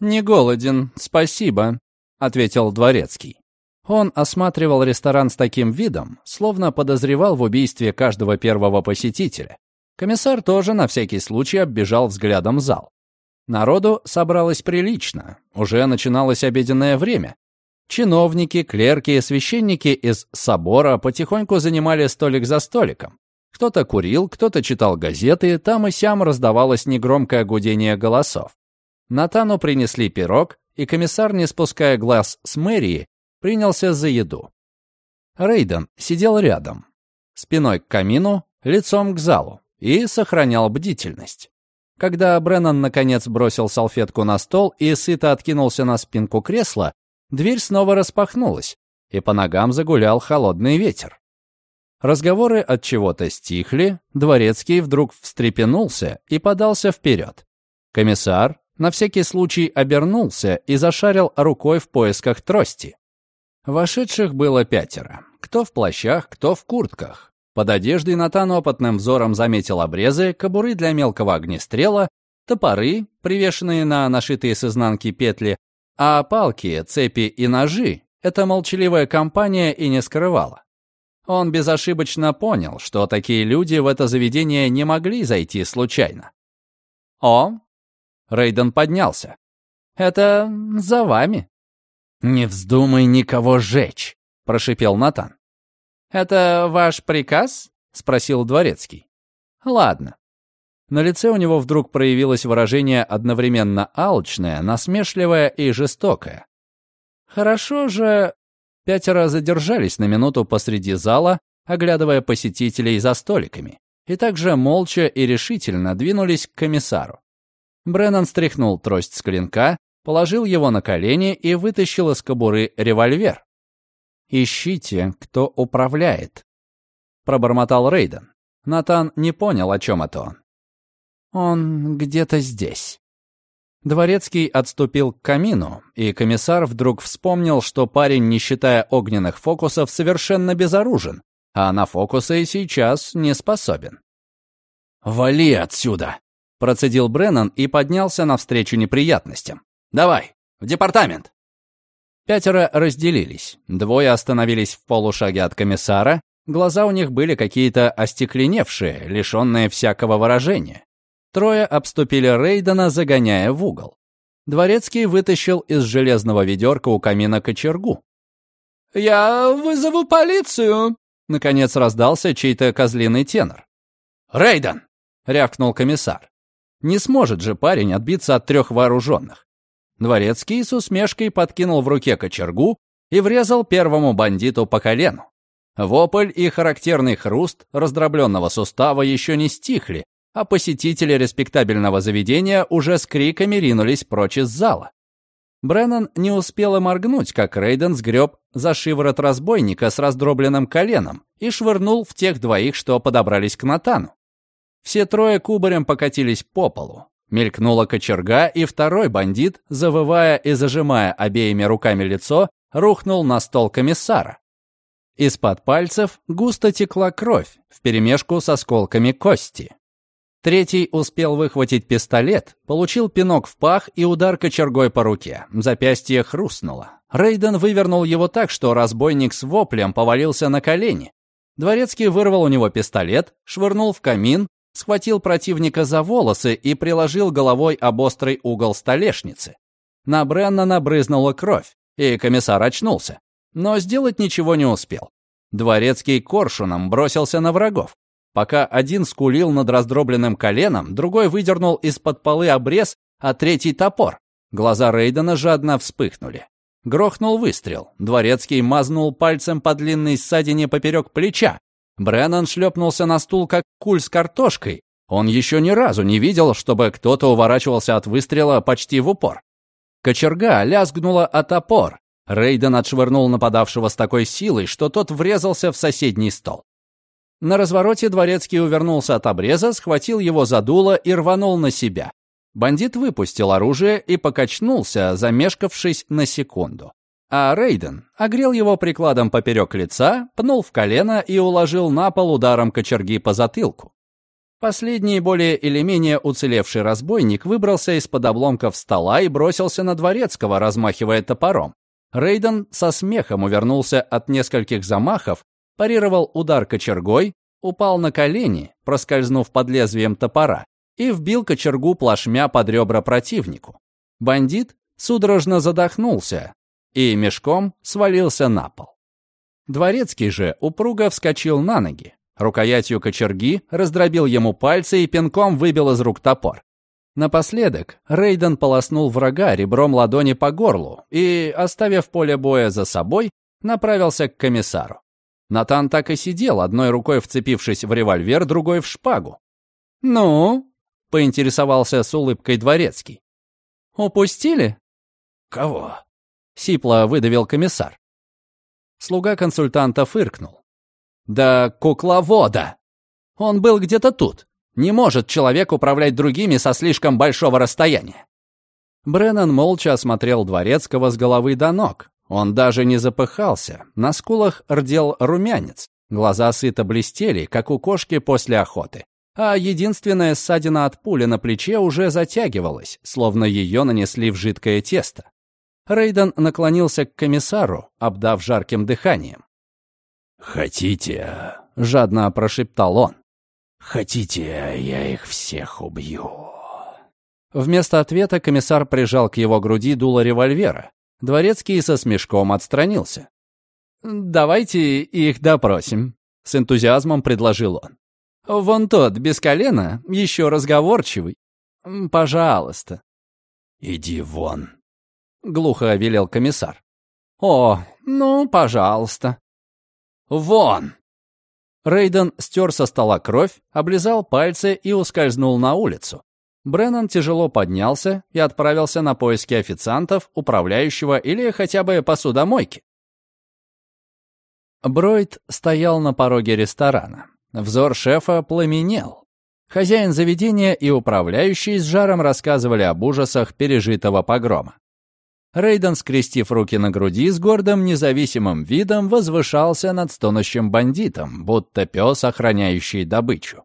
«Не голоден, спасибо», — ответил Дворецкий. Он осматривал ресторан с таким видом, словно подозревал в убийстве каждого первого посетителя. Комиссар тоже на всякий случай оббежал взглядом зал. Народу собралось прилично, уже начиналось обеденное время, Чиновники, клерки и священники из собора потихоньку занимали столик за столиком. Кто-то курил, кто-то читал газеты, там и сям раздавалось негромкое гудение голосов. Натану принесли пирог, и комиссар, не спуская глаз с мэрии, принялся за еду. Рейден сидел рядом, спиной к камину, лицом к залу, и сохранял бдительность. Когда Бреннан наконец бросил салфетку на стол и сыто откинулся на спинку кресла, Дверь снова распахнулась, и по ногам загулял холодный ветер. Разговоры от чего-то стихли, дворецкий вдруг встрепенулся и подался вперед. Комиссар на всякий случай обернулся и зашарил рукой в поисках трости. Вошедших было пятеро. Кто в плащах, кто в куртках. Под одеждой Натан опытным взором заметил обрезы, кобуры для мелкого огнестрела, топоры, привешенные на нашитые с изнанки петли, а палки, цепи и ножи эта молчаливая компания и не скрывала. Он безошибочно понял, что такие люди в это заведение не могли зайти случайно. «О!» Рейден поднялся. «Это за вами». «Не вздумай никого сжечь», — прошипел Натан. «Это ваш приказ?» — спросил Дворецкий. «Ладно. На лице у него вдруг проявилось выражение одновременно алчное, насмешливое и жестокое. Хорошо же... Пятеро задержались на минуту посреди зала, оглядывая посетителей за столиками, и также молча и решительно двинулись к комиссару. Бреннан стряхнул трость с клинка, положил его на колени и вытащил из кобуры револьвер. «Ищите, кто управляет», — пробормотал Рейден. Натан не понял, о чем это он. «Он где-то здесь». Дворецкий отступил к камину, и комиссар вдруг вспомнил, что парень, не считая огненных фокусов, совершенно безоружен, а на фокусы сейчас не способен. «Вали отсюда!» — процедил Бреннан и поднялся навстречу неприятностям. «Давай, в департамент!» Пятеро разделились. Двое остановились в полушаге от комиссара. Глаза у них были какие-то остекленевшие, лишенные всякого выражения. Трое обступили Рейдена, загоняя в угол. Дворецкий вытащил из железного ведерка у камина кочергу. «Я вызову полицию!» Наконец раздался чей-то козлиный тенор. «Рейден!» — рявкнул комиссар. Не сможет же парень отбиться от трех вооруженных. Дворецкий с усмешкой подкинул в руке кочергу и врезал первому бандиту по колену. Вопль и характерный хруст раздробленного сустава еще не стихли, а посетители респектабельного заведения уже с криками ринулись прочь из зала. Бреннан не успела моргнуть, как Рейден сгреб за шиворот разбойника с раздробленным коленом и швырнул в тех двоих, что подобрались к Натану. Все трое кубарем покатились по полу. Мелькнула кочерга, и второй бандит, завывая и зажимая обеими руками лицо, рухнул на стол комиссара. Из-под пальцев густо текла кровь вперемешку с осколками кости. Третий успел выхватить пистолет, получил пинок в пах и удар кочергой по руке. Запястье хрустнуло. Рейден вывернул его так, что разбойник с воплем повалился на колени. Дворецкий вырвал у него пистолет, швырнул в камин, схватил противника за волосы и приложил головой об острый угол столешницы. На Бренна набрызнула кровь, и комиссар очнулся. Но сделать ничего не успел. Дворецкий коршуном бросился на врагов. Пока один скулил над раздробленным коленом, другой выдернул из-под полы обрез, а третий топор. Глаза Рейдена жадно вспыхнули. Грохнул выстрел. Дворецкий мазнул пальцем по длинной ссадине поперек плеча. Бреннан шлепнулся на стул, как куль с картошкой. Он еще ни разу не видел, чтобы кто-то уворачивался от выстрела почти в упор. Кочерга лязгнула о топор. Рейден отшвырнул нападавшего с такой силой, что тот врезался в соседний стол. На развороте дворецкий увернулся от обреза, схватил его за дуло и рванул на себя. Бандит выпустил оружие и покачнулся, замешкавшись на секунду. А Рейден огрел его прикладом поперек лица, пнул в колено и уложил на пол ударом кочерги по затылку. Последний, более или менее уцелевший разбойник выбрался из-под обломков стола и бросился на Дворецкого, размахивая топором. Рейден со смехом увернулся от нескольких замахов парировал удар кочергой, упал на колени, проскользнув под лезвием топора, и вбил кочергу плашмя под ребра противнику. Бандит судорожно задохнулся и мешком свалился на пол. Дворецкий же упруго вскочил на ноги, рукоятью кочерги раздробил ему пальцы и пинком выбил из рук топор. Напоследок Рейден полоснул врага ребром ладони по горлу и, оставив поле боя за собой, направился к комиссару. Натан так и сидел, одной рукой вцепившись в револьвер, другой в шпагу. «Ну?» — поинтересовался с улыбкой дворецкий. «Упустили?» «Кого?» — сипло выдавил комиссар. Слуга консультанта фыркнул. «Да кукловода! Он был где-то тут. Не может человек управлять другими со слишком большого расстояния». Бреннан молча осмотрел дворецкого с головы до ног, он даже не запыхался, на скулах рдел румянец, глаза сыто блестели, как у кошки после охоты. А единственная ссадина от пули на плече уже затягивалась, словно ее нанесли в жидкое тесто. Рейден наклонился к комиссару, обдав жарким дыханием. «Хотите?» — жадно прошептал он. «Хотите, я их всех убью?» Вместо ответа комиссар прижал к его груди дуло револьвера, Дворецкий со смешком отстранился. «Давайте их допросим», — с энтузиазмом предложил он. «Вон тот, без колена, еще разговорчивый. Пожалуйста». «Иди вон», — глухо велел комиссар. «О, ну, пожалуйста». «Вон!» Рейден стер со стола кровь, облизал пальцы и ускользнул на улицу. Бреннан тяжело поднялся и отправился на поиски официантов, управляющего или хотя бы посудомойки. Бройд стоял на пороге ресторана. Взор шефа пламенел. Хозяин заведения и управляющий с жаром рассказывали об ужасах пережитого погрома. Рейден, скрестив руки на груди, с гордым независимым видом возвышался над стонущим бандитом, будто пес, охраняющий добычу.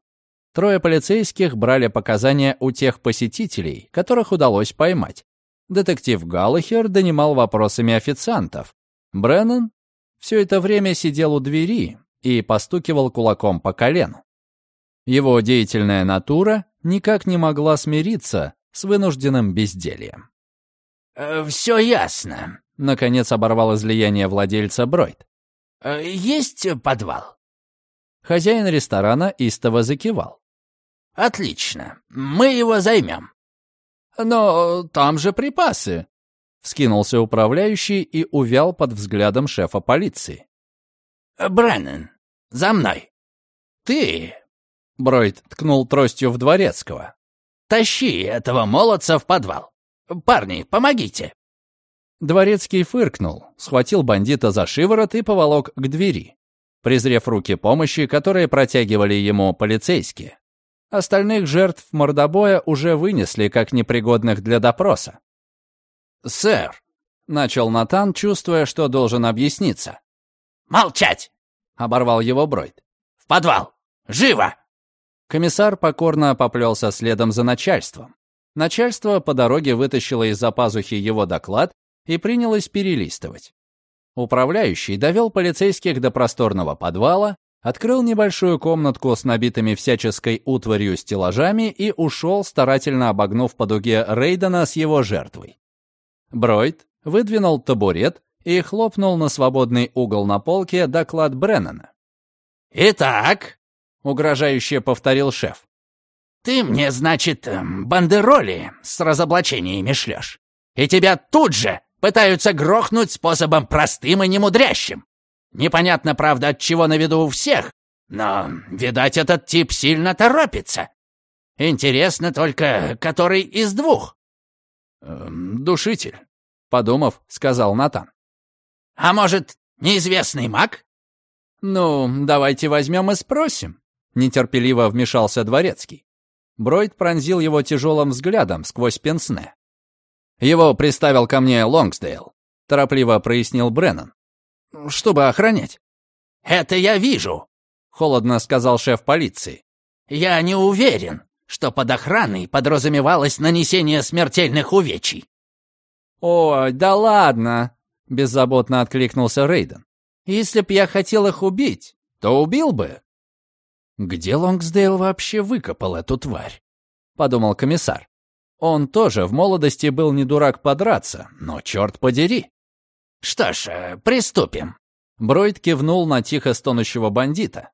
Трое полицейских брали показания у тех посетителей, которых удалось поймать. Детектив Галлахер донимал вопросами официантов. Бреннан все это время сидел у двери и постукивал кулаком по колену. Его деятельная натура никак не могла смириться с вынужденным бездельем. «Э, «Все ясно», — наконец оборвал излияние владельца Бройд. «Э, «Есть подвал?» Хозяин ресторана истово закивал. «Отлично, мы его займем». «Но там же припасы», — вскинулся управляющий и увял под взглядом шефа полиции. «Бреннан, за мной. Ты...» Бройд ткнул тростью в дворецкого. «Тащи этого молодца в подвал. Парни, помогите!» Дворецкий фыркнул, схватил бандита за шиворот и поволок к двери, презрев руки помощи, которые протягивали ему полицейские. Остальных жертв мордобоя уже вынесли как непригодных для допроса. «Сэр», — начал Натан, чувствуя, что должен объясниться. «Молчать!» — оборвал его Бройд. «В подвал! Живо!» Комиссар покорно поплелся следом за начальством. Начальство по дороге вытащило из-за пазухи его доклад и принялось перелистывать. Управляющий довел полицейских до просторного подвала, открыл небольшую комнатку с набитыми всяческой утварью стеллажами и ушел, старательно обогнув по дуге Рейдена с его жертвой. Бройд выдвинул табурет и хлопнул на свободный угол на полке доклад Бреннана. «Итак», — угрожающе повторил шеф, «ты мне, значит, эм, бандероли с разоблачениями шлешь, и тебя тут же пытаются грохнуть способом простым и немудрящим. Непонятно, правда, от чего на виду у всех, но, видать, этот тип сильно торопится. Интересно только, который из двух?» эм, «Душитель», — подумав, сказал Натан. «А может, неизвестный маг?» «Ну, давайте возьмем и спросим», — нетерпеливо вмешался Дворецкий. Бройд пронзил его тяжелым взглядом сквозь пенсне. «Его приставил ко мне Лонгсдейл», — торопливо прояснил Бреннан. «Чтобы охранять». «Это я вижу», — холодно сказал шеф полиции. «Я не уверен, что под охраной подразумевалось нанесение смертельных увечий». «Ой, да ладно», — беззаботно откликнулся Рейден. «Если б я хотел их убить, то убил бы». «Где Лонгсдейл вообще выкопал эту тварь?» — подумал комиссар. Он тоже в молодости был не дурак подраться, но черт подери. «Что ж, э, приступим». Бройд кивнул на тихо стонущего бандита.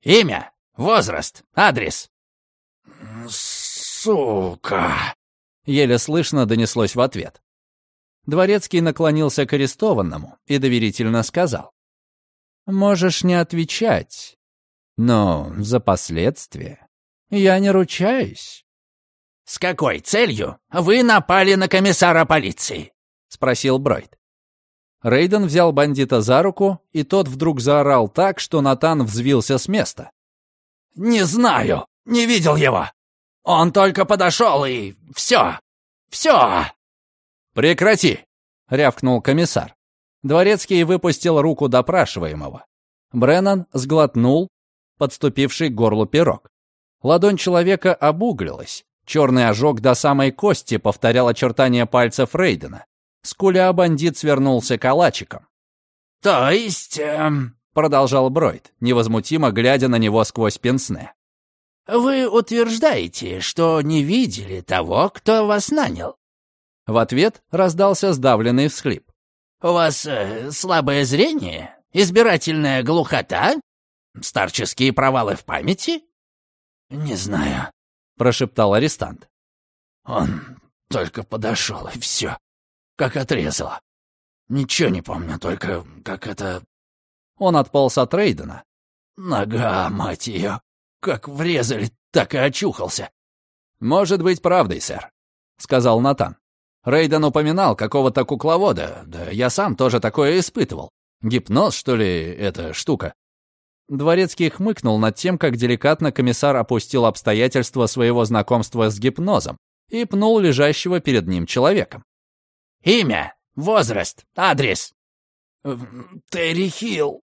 «Имя, возраст, адрес». «Сука!» — еле слышно донеслось в ответ. Дворецкий наклонился к арестованному и доверительно сказал. «Можешь не отвечать, но за последствия я не ручаюсь». «С какой целью вы напали на комиссара полиции?» — спросил Бройд. Рейден взял бандита за руку, и тот вдруг заорал так, что Натан взвился с места. «Не знаю, не видел его. Он только подошел и... все, все!» «Прекрати!» — рявкнул комиссар. Дворецкий выпустил руку допрашиваемого. Бреннан сглотнул подступивший к горлу пирог. Ладонь человека обуглилась. Черный ожог до самой кости повторял очертания пальцев Рейдена. Скуля бандит свернулся калачиком. «То есть...» эм, — продолжал Бройд, невозмутимо глядя на него сквозь пенсне. «Вы утверждаете, что не видели того, кто вас нанял?» В ответ раздался сдавленный всхлип. «У вас э, слабое зрение? Избирательная глухота? Старческие провалы в памяти?» «Не знаю», — прошептал арестант. «Он только подошел, и все. Как отрезало. Ничего не помню, только как это...» Он отполз от Рейдена. «Нога, мать ее! Как врезали, так и очухался!» «Может быть правдой, сэр», — сказал Натан. Рейден упоминал какого-то кукловода, да я сам тоже такое испытывал. Гипноз, что ли, эта штука? Дворецкий хмыкнул над тем, как деликатно комиссар опустил обстоятельства своего знакомства с гипнозом и пнул лежащего перед ним человеком. «Имя, возраст, адрес». «Терри Хилл.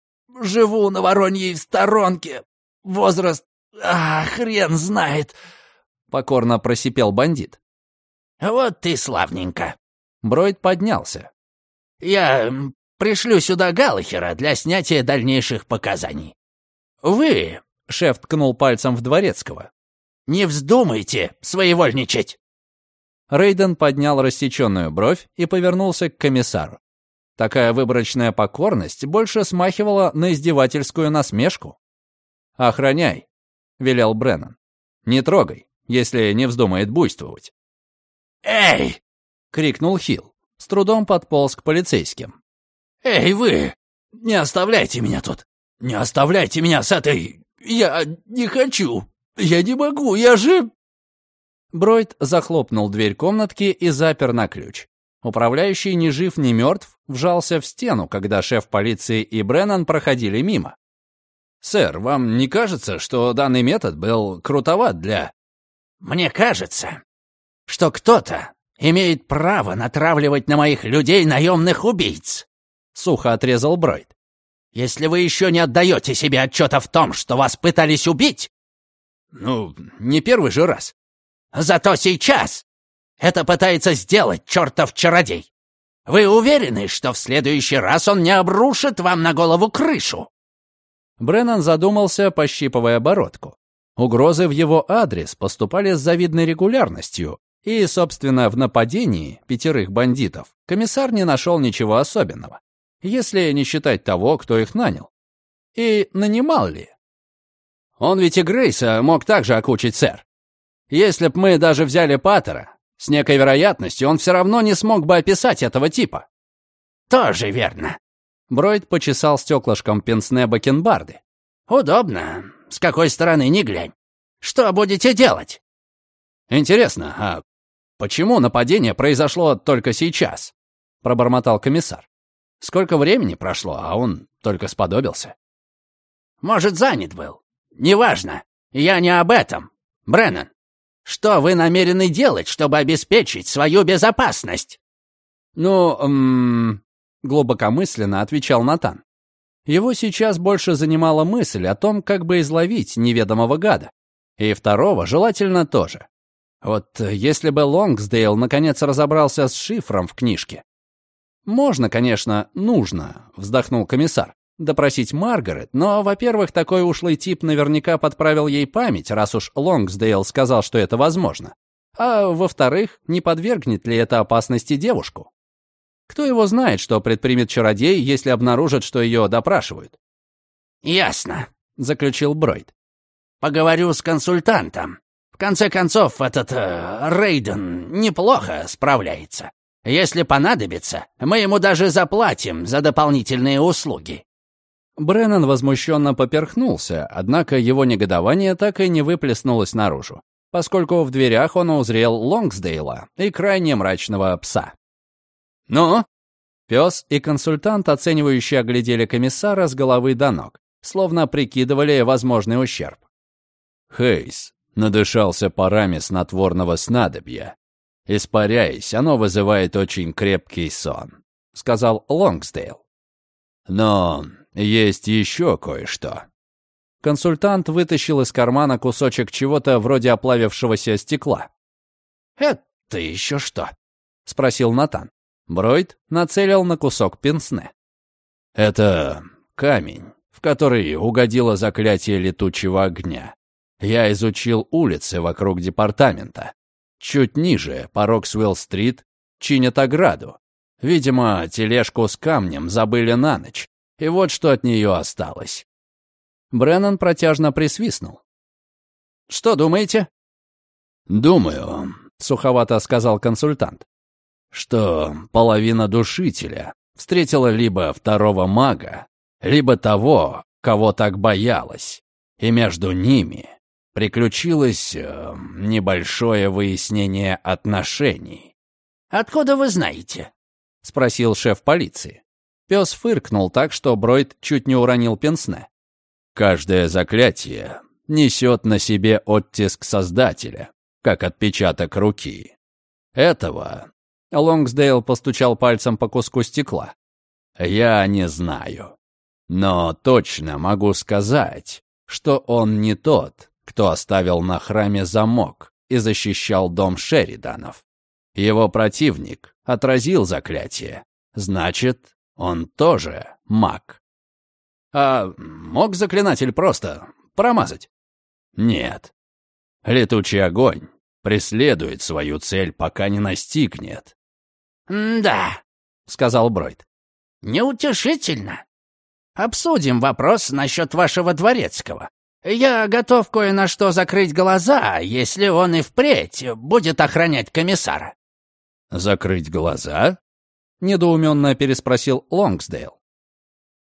Живу на Вороньей сторонке. Возраст... А, хрен знает», — покорно просипел бандит. «Вот ты славненько». Бройд поднялся. «Я пришлю сюда Галлахера для снятия дальнейших показаний. Вы, — шеф ткнул пальцем в Дворецкого, — не вздумайте своевольничать!» Рейден поднял рассеченную бровь и повернулся к комиссару. Такая выборочная покорность больше смахивала на издевательскую насмешку. «Охраняй», — велел Бреннан. «Не трогай, если не вздумает буйствовать». «Эй!» — крикнул Хилл, с трудом подполз к полицейским. «Эй, вы! Не оставляйте меня тут! Не оставляйте меня с этой... Я не хочу! Я не могу, я же...» Бройд захлопнул дверь комнатки и запер на ключ. Управляющий, ни жив, ни мертв, вжался в стену, когда шеф полиции и Бреннан проходили мимо. «Сэр, вам не кажется, что данный метод был крутоват для...» «Мне кажется, что кто-то имеет право натравливать на моих людей наемных убийц», — сухо отрезал Бройд. «Если вы еще не отдаете себе отчета в том, что вас пытались убить...» «Ну, не первый же раз». «Зато сейчас это пытается сделать чертов чародей. Вы уверены, что в следующий раз он не обрушит вам на голову крышу?» Бреннан задумался, пощипывая бородку. Угрозы в его адрес поступали с завидной регулярностью, и, собственно, в нападении пятерых бандитов комиссар не нашел ничего особенного, если не считать того, кто их нанял. И нанимал ли? Он ведь и Грейса мог также окучить, сэр. Если б мы даже взяли Паттера, с некой вероятностью он все равно не смог бы описать этого типа. Тоже верно. Бройд почесал стеклышком пенсне бакенбарды. Удобно. С какой стороны ни глянь. Что будете делать? Интересно, а «Почему нападение произошло только сейчас?» — пробормотал комиссар. «Сколько времени прошло, а он только сподобился?» «Может, занят был. Неважно. Я не об этом. Бреннан, что вы намерены делать, чтобы обеспечить свою безопасность?» «Ну, эм...» — глубокомысленно отвечал Натан. Его сейчас больше занимала мысль о том, как бы изловить неведомого гада. И второго желательно тоже. Вот если бы Лонгсдейл наконец разобрался с шифром в книжке. «Можно, конечно, нужно», — вздохнул комиссар, «допросить Маргарет, но, во-первых, такой ушлый тип наверняка подправил ей память, раз уж Лонгсдейл сказал, что это возможно. А во-вторых, не подвергнет ли это опасности девушку? Кто его знает, что предпримет чародей, если обнаружит, что ее допрашивают?» «Ясно», — заключил Бройд. «Поговорю с консультантом конце концов, этот э, Рейден неплохо справляется. Если понадобится, мы ему даже заплатим за дополнительные услуги». Бреннан возмущенно поперхнулся, однако его негодование так и не выплеснулось наружу, поскольку в дверях он узрел Лонгсдейла и крайне мрачного пса. «Ну?» Пес и консультант, оценивающие, оглядели комиссара с головы до ног, словно прикидывали возможный ущерб. «Хейс, надышался парами снотворного снадобья. Испаряясь, оно вызывает очень крепкий сон», — сказал Лонгсдейл. «Но есть еще кое-что». Консультант вытащил из кармана кусочек чего-то вроде оплавившегося стекла. «Это еще что?» — спросил Натан. Бройд нацелил на кусок пенсне. «Это камень, в который угодило заклятие летучего огня. Я изучил улицы вокруг департамента. Чуть ниже, по Роксвелл-стрит, чинят ограду. Видимо, тележку с камнем забыли на ночь, и вот что от нее осталось. Бреннан протяжно присвистнул. «Что думаете?» «Думаю», — суховато сказал консультант, «что половина душителя встретила либо второго мага, либо того, кого так боялась, и между ними приключилось э, небольшое выяснение отношений. «Откуда вы знаете?» — спросил шеф полиции. Пес фыркнул так, что Бройд чуть не уронил пенсне. Каждое заклятие несет на себе оттиск Создателя, как отпечаток руки. Этого Лонгсдейл постучал пальцем по куску стекла. Я не знаю. Но точно могу сказать, что он не тот, кто оставил на храме замок и защищал дом Шериданов. Его противник отразил заклятие. Значит, он тоже маг. А мог заклинатель просто промазать? Нет. Летучий огонь преследует свою цель, пока не настигнет. «Да», — сказал Бройд. «Неутешительно. Обсудим вопрос насчет вашего дворецкого. Я готов кое на что закрыть глаза, если он и впредь будет охранять комиссара». «Закрыть глаза?» — недоуменно переспросил Лонгсдейл.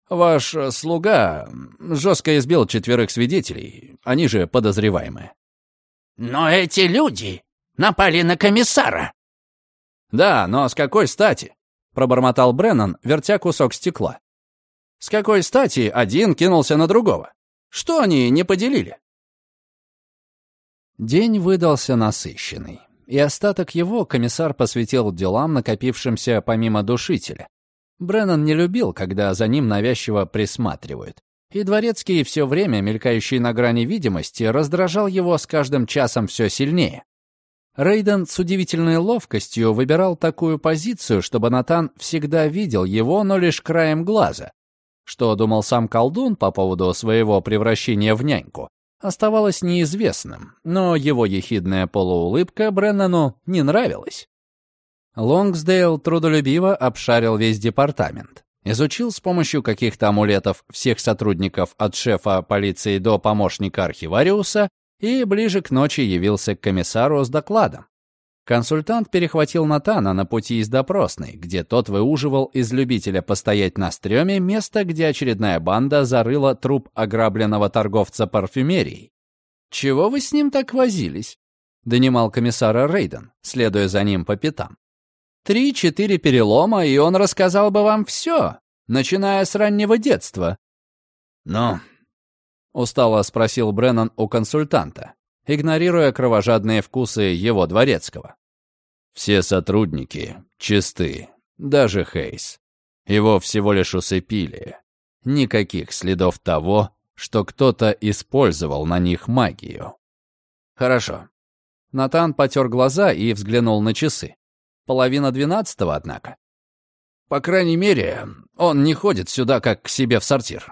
«Ваш слуга жестко избил четверых свидетелей, они же подозреваемые». «Но эти люди напали на комиссара», «Да, но с какой стати?» — пробормотал Бреннан, вертя кусок стекла. «С какой стати один кинулся на другого? Что они не поделили?» День выдался насыщенный, и остаток его комиссар посвятил делам, накопившимся помимо душителя. Бреннан не любил, когда за ним навязчиво присматривают. И дворецкий, все время мелькающий на грани видимости, раздражал его с каждым часом все сильнее. Рейден с удивительной ловкостью выбирал такую позицию, чтобы Натан всегда видел его, но лишь краем глаза. Что думал сам колдун по поводу своего превращения в няньку, оставалось неизвестным, но его ехидная полуулыбка Бреннану не нравилась. Лонгсдейл трудолюбиво обшарил весь департамент. Изучил с помощью каких-то амулетов всех сотрудников от шефа полиции до помощника архивариуса и ближе к ночи явился к комиссару с докладом. Консультант перехватил Натана на пути из допросной, где тот выуживал из любителя постоять на стреме место, где очередная банда зарыла труп ограбленного торговца парфюмерией. «Чего вы с ним так возились?» — донимал комиссара Рейден, следуя за ним по пятам. «Три-четыре перелома, и он рассказал бы вам все, начиная с раннего детства». «Ну, Устало спросил Бреннан у консультанта, игнорируя кровожадные вкусы его дворецкого. «Все сотрудники чисты, даже Хейс. Его всего лишь усыпили. Никаких следов того, что кто-то использовал на них магию». «Хорошо». Натан потер глаза и взглянул на часы. Половина двенадцатого, однако. По крайней мере, он не ходит сюда, как к себе в сортир.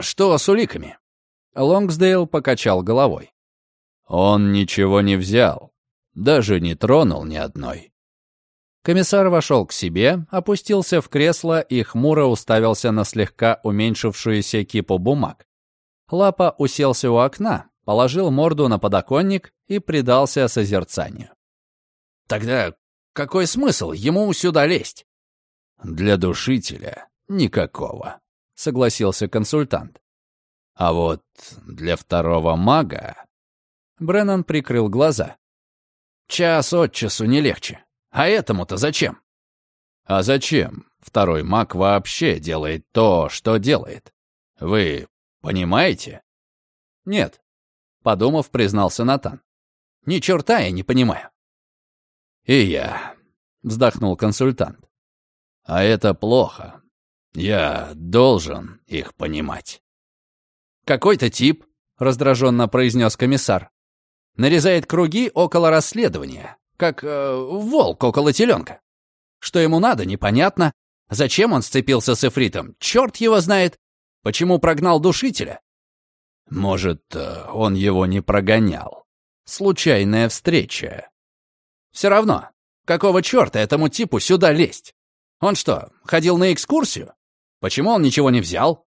Что с уликами? Лонгсдейл покачал головой. «Он ничего не взял, даже не тронул ни одной». Комиссар вошел к себе, опустился в кресло и хмуро уставился на слегка уменьшившуюся кипу бумаг. Лапа уселся у окна, положил морду на подоконник и предался созерцанию. «Тогда какой смысл ему сюда лезть?» «Для душителя никакого», — согласился консультант. А вот для второго мага... Бреннан прикрыл глаза. Час от часу не легче. А этому-то зачем? А зачем второй маг вообще делает то, что делает? Вы понимаете? Нет. Подумав, признался Натан. Ни черта я не понимаю. И я, вздохнул консультант. А это плохо. Я должен их понимать. «Какой-то тип», — раздраженно произнес комиссар. «Нарезает круги около расследования, как э, волк около теленка. Что ему надо, непонятно. Зачем он сцепился с Эфритом? Черт его знает. Почему прогнал душителя? Может, э, он его не прогонял. Случайная встреча. Все равно, какого черта этому типу сюда лезть? Он что, ходил на экскурсию? Почему он ничего не взял?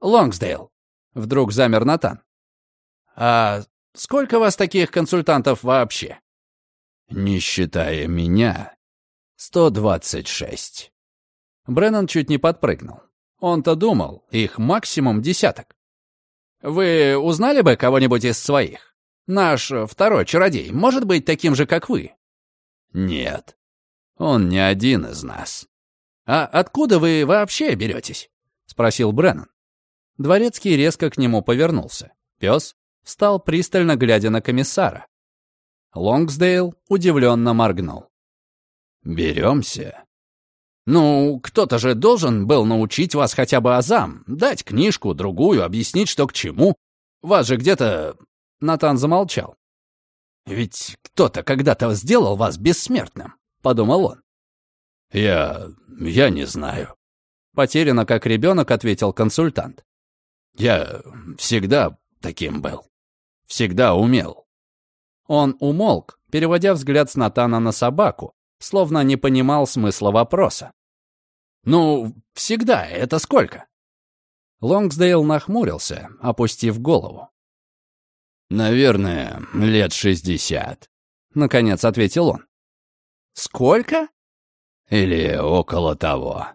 Лонгсдейл, Вдруг замер Натан. «А сколько вас таких консультантов вообще?» «Не считая меня, 126». Бреннан чуть не подпрыгнул. Он-то думал, их максимум десяток. «Вы узнали бы кого-нибудь из своих? Наш второй чародей может быть таким же, как вы?» «Нет, он не один из нас». «А откуда вы вообще беретесь?» — спросил Бреннан. Дворецкий резко к нему повернулся. Пес встал пристально глядя на комиссара. Лонгсдейл удивленно моргнул. «Беремся?» «Ну, кто-то же должен был научить вас хотя бы азам, дать книжку, другую, объяснить, что к чему. Вас же где-то...» Натан замолчал. «Ведь кто-то когда-то сделал вас бессмертным», — подумал он. «Я... я не знаю», — потерянно как ребенок ответил консультант. «Я всегда таким был. Всегда умел». Он умолк, переводя взгляд с Натана на собаку, словно не понимал смысла вопроса. «Ну, всегда, это сколько?» Лонгсдейл нахмурился, опустив голову. «Наверное, лет шестьдесят», — наконец ответил он. «Сколько?» «Или около того».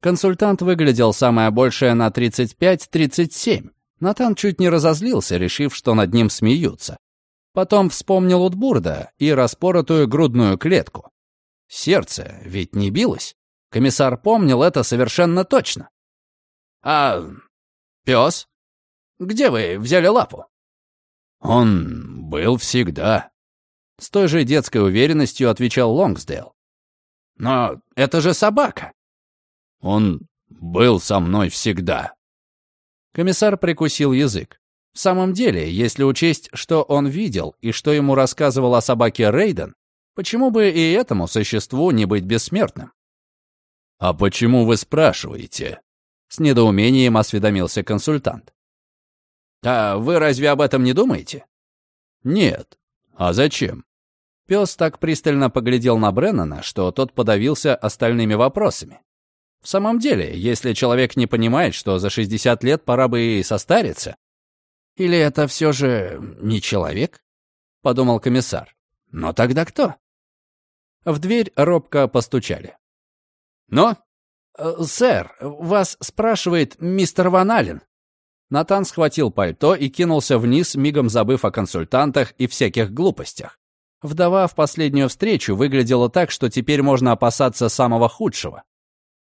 Консультант выглядел самое большее на 35-37. Натан чуть не разозлился, решив, что над ним смеются. Потом вспомнил Утбурда и распоротую грудную клетку. Сердце ведь не билось. Комиссар помнил это совершенно точно. «А пес? Где вы взяли лапу?» «Он был всегда», — с той же детской уверенностью отвечал Лонгсдейл. «Но это же собака». «Он был со мной всегда». Комиссар прикусил язык. В самом деле, если учесть, что он видел и что ему рассказывал о собаке Рейден, почему бы и этому существу не быть бессмертным? «А почему вы спрашиваете?» С недоумением осведомился консультант. «А вы разве об этом не думаете?» «Нет. А зачем?» Пес так пристально поглядел на Бреннана, что тот подавился остальными вопросами. В самом деле, если человек не понимает, что за 60 лет пора бы и состариться... Или это все же не человек? Подумал комиссар. Но тогда кто? В дверь робко постучали. «Но?» «Э, «Сэр, вас спрашивает мистер Ван Аллен». Натан схватил пальто и кинулся вниз, мигом забыв о консультантах и всяких глупостях. Вдова в последнюю встречу выглядела так, что теперь можно опасаться самого худшего.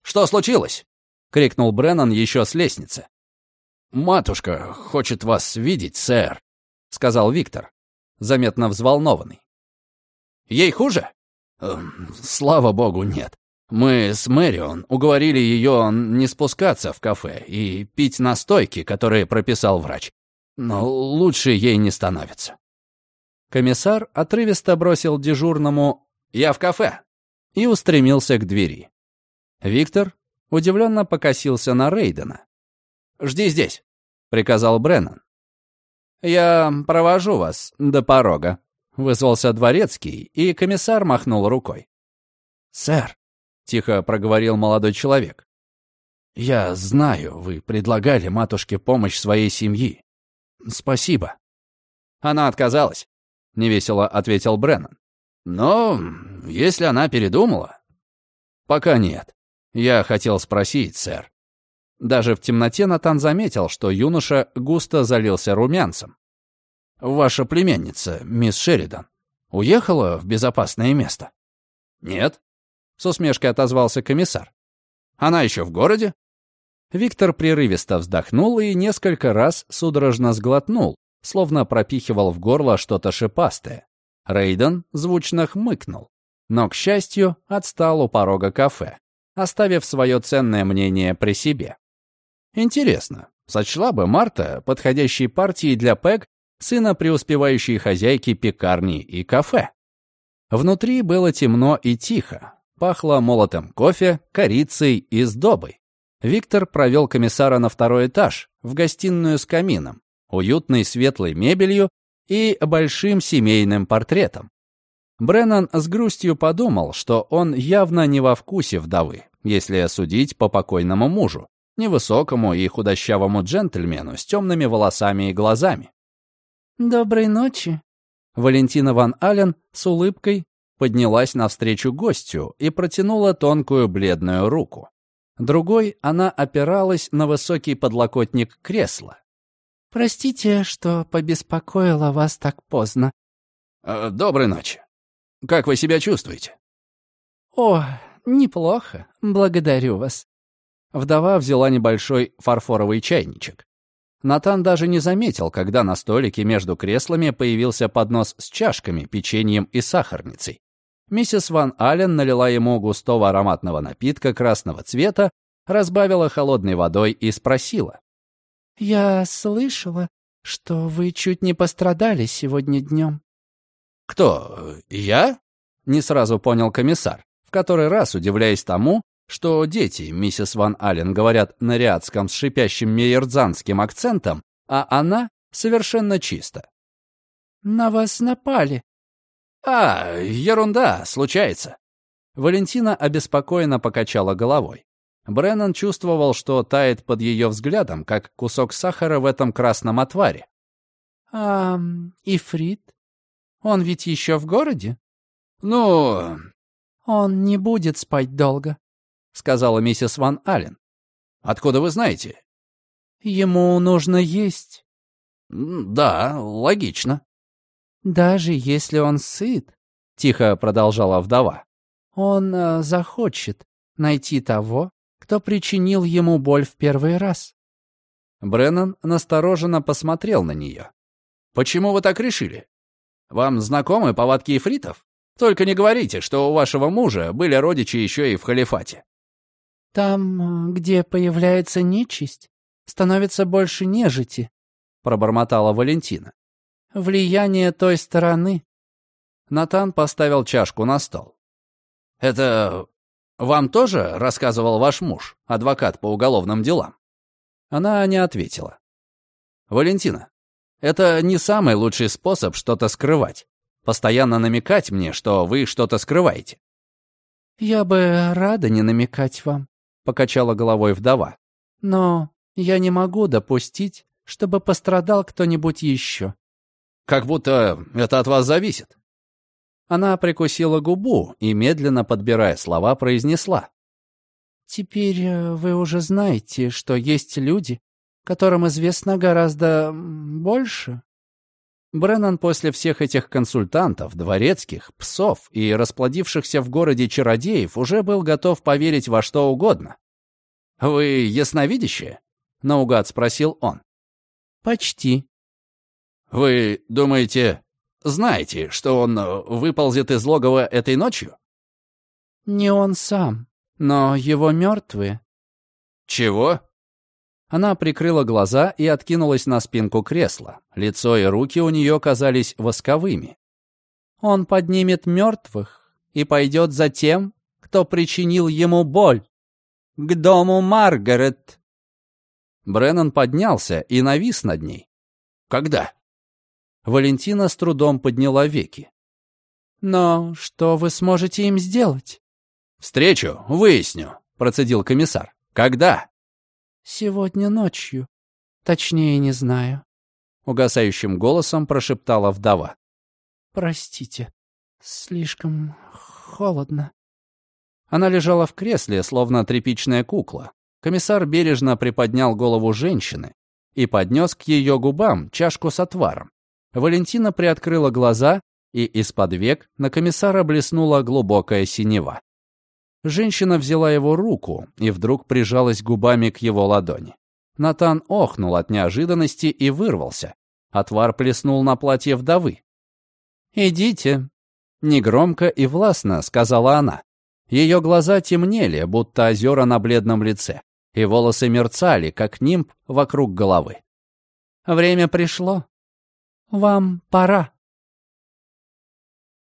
«Что случилось?» — крикнул Бреннан еще с лестницы. «Матушка хочет вас видеть, сэр», — сказал Виктор, заметно взволнованный. «Ей хуже?» эм, «Слава богу, нет. Мы с Мэрион уговорили ее не спускаться в кафе и пить настойки, которые прописал врач. Но лучше ей не становится». Комиссар отрывисто бросил дежурному «Я в кафе» и устремился к двери. Виктор удивленно покосился на Рейдена. «Жди здесь», — приказал Бреннан. «Я провожу вас до порога», — вызвался дворецкий, и комиссар махнул рукой. «Сэр», — тихо проговорил молодой человек, — «я знаю, вы предлагали матушке помощь своей семьи. Спасибо». «Она отказалась», — невесело ответил Бреннан. «Но если она передумала...» «Пока нет. Я хотел спросить, сэр». Даже в темноте Натан заметил, что юноша густо залился румянцем. «Ваша племянница, мисс Шеридан, уехала в безопасное место?» «Нет», — с усмешкой отозвался комиссар. «Она еще в городе?» Виктор прерывисто вздохнул и несколько раз судорожно сглотнул, словно пропихивал в горло что-то шипастое. Рейден звучно хмыкнул, но, к счастью, отстал у порога кафе оставив свое ценное мнение при себе. Интересно, сочла бы Марта подходящей партией для Пэг сына преуспевающей хозяйки пекарни и кафе? Внутри было темно и тихо, пахло молотым кофе, корицей и сдобой. Виктор провел комиссара на второй этаж, в гостиную с камином, уютной светлой мебелью и большим семейным портретом. Бреннан с грустью подумал, что он явно не во вкусе вдовы, если судить по покойному мужу, невысокому и худощавому джентльмену с темными волосами и глазами. «Доброй ночи». Валентина Ван Ален с улыбкой поднялась навстречу гостю и протянула тонкую бледную руку. Другой она опиралась на высокий подлокотник кресла. «Простите, что побеспокоила вас так поздно». «Э, «Доброй ночи. Как вы себя чувствуете?» «О, неплохо. Благодарю вас». Вдова взяла небольшой фарфоровый чайничек. Натан даже не заметил, когда на столике между креслами появился поднос с чашками, печеньем и сахарницей. Миссис Ван Аллен налила ему густого ароматного напитка красного цвета, разбавила холодной водой и спросила. «Я слышала, что вы чуть не пострадали сегодня днем». «Кто? Я?» — не сразу понял комиссар, в который раз удивляясь тому, что дети миссис Ван Аллен говорят на риадском с шипящим мейердзанским акцентом, а она совершенно чисто. «На вас напали». «А, ерунда, случается». Валентина обеспокоенно покачала головой. Бреннан чувствовал, что тает под ее взглядом, как кусок сахара в этом красном отваре. «А Ифрит? Он ведь еще в городе?» «Ну...» «Он не будет спать долго», — сказала миссис Ван Аллен. «Откуда вы знаете?» «Ему нужно есть». «Да, логично». «Даже если он сыт», — тихо продолжала вдова, «он э, захочет найти того, кто причинил ему боль в первый раз». Бреннан настороженно посмотрел на нее. «Почему вы так решили? Вам знакомы повадки ифритов? Только не говорите, что у вашего мужа были родичи еще и в халифате». «Там, где появляется нечисть, становится больше нежити», — пробормотала Валентина. «Влияние той стороны». Натан поставил чашку на стол. «Это вам тоже рассказывал ваш муж, адвокат по уголовным делам?» Она не ответила. «Валентина, это не самый лучший способ что-то скрывать. Постоянно намекать мне, что вы что-то скрываете». «Я бы рада не намекать вам», — покачала головой вдова. «Но я не могу допустить, чтобы пострадал кто-нибудь еще». «Как будто это от вас зависит». Она прикусила губу и, медленно подбирая слова, произнесла. «Теперь э, вы уже знаете, что есть люди, которым известно гораздо больше». Бреннан после всех этих консультантов, дворецких, псов и расплодившихся в городе чародеев уже был готов поверить во что угодно. «Вы ясновидящие?» — наугад спросил он. «Почти». «Вы думаете, знаете, что он выползет из логова этой ночью?» «Не он сам, но его мертвые». «Чего?» Она прикрыла глаза и откинулась на спинку кресла. Лицо и руки у нее казались восковыми. «Он поднимет мертвых и пойдет за тем, кто причинил ему боль. К дому Маргарет!» Бреннан поднялся и навис над ней. «Когда?» Валентина с трудом подняла веки. «Но что вы сможете им сделать?» «Встречу, выясню», — процедил комиссар. «Когда?» «Сегодня ночью. Точнее, не знаю», — угасающим голосом прошептала вдова. «Простите, слишком холодно». Она лежала в кресле, словно тряпичная кукла. Комиссар бережно приподнял голову женщины и поднес к ее губам чашку с отваром. Валентина приоткрыла глаза, и из-под век на комиссара блеснула глубокая синева. Женщина взяла его руку и вдруг прижалась губами к его ладони. Натан охнул от неожиданности и вырвался. Отвар плеснул на платье вдовы. «Идите», — негромко и властно сказала она. Ее глаза темнели, будто озера на бледном лице, и волосы мерцали, как нимб вокруг головы. «Время пришло. Вам пора».